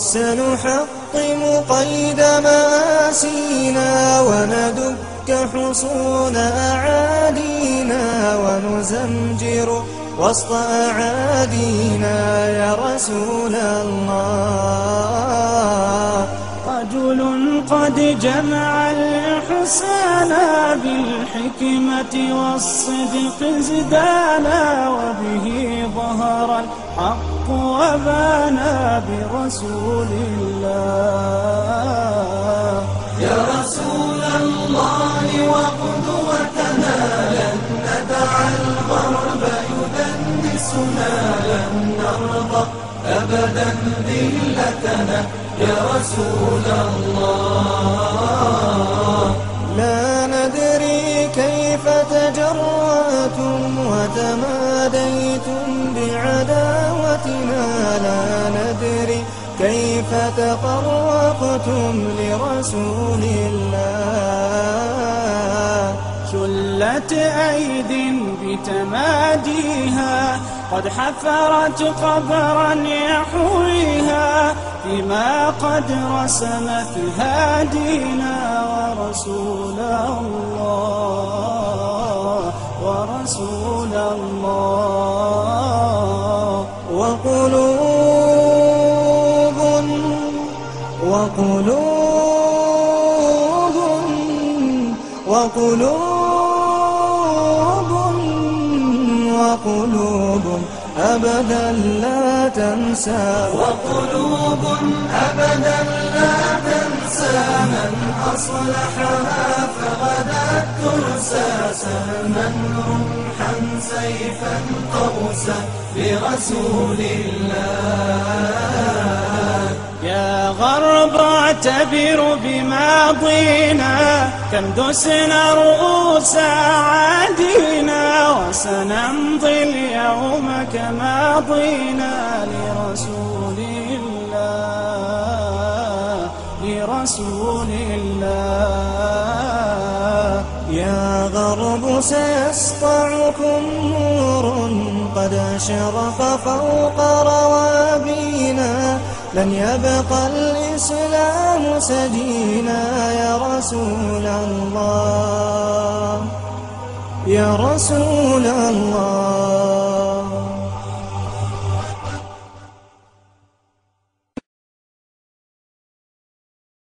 سنحطم قيد مآسينا وندك حصون أعادينا ونزمجر وسط أعادينا يا رسول الله. رجل قد جمع الإحسان بالحكمة والصدق ازدانا وبه ظهر الحق وبانا برسول الله. يا رسول الله وقدوتنا لن ندع الغرب يدنسنا لن نرضى أبدا ذلتنا. يا رسول الله لا ندري كيف تجرأتم وتماديتم بعداوتنا. لا ندري كيف تطرقتم لرسول الله؟ شلت أيد بتماديها قد حفرت قبرا يحويها فيما قد رسمت هادينا ورسول الله ورسول الله. وقلوب وقلوب وقلوب وقلوب أبدا لا تنسى وقلوب أبدا لا تنسى من أصلحها فغدت ترسى سلما رمحا سيفا قوسا برسول الله. يا غرب اعتبر بماضينا كم دسنا رؤوس عادينا وسنمضي اليوم كما ضينا لرسول الله لرسول الله. يا غرب سيسطعكم نور قد أشرق فوق روابينا لن يبقى الإسلام سجينا يا رسول الله. يا رسول الله.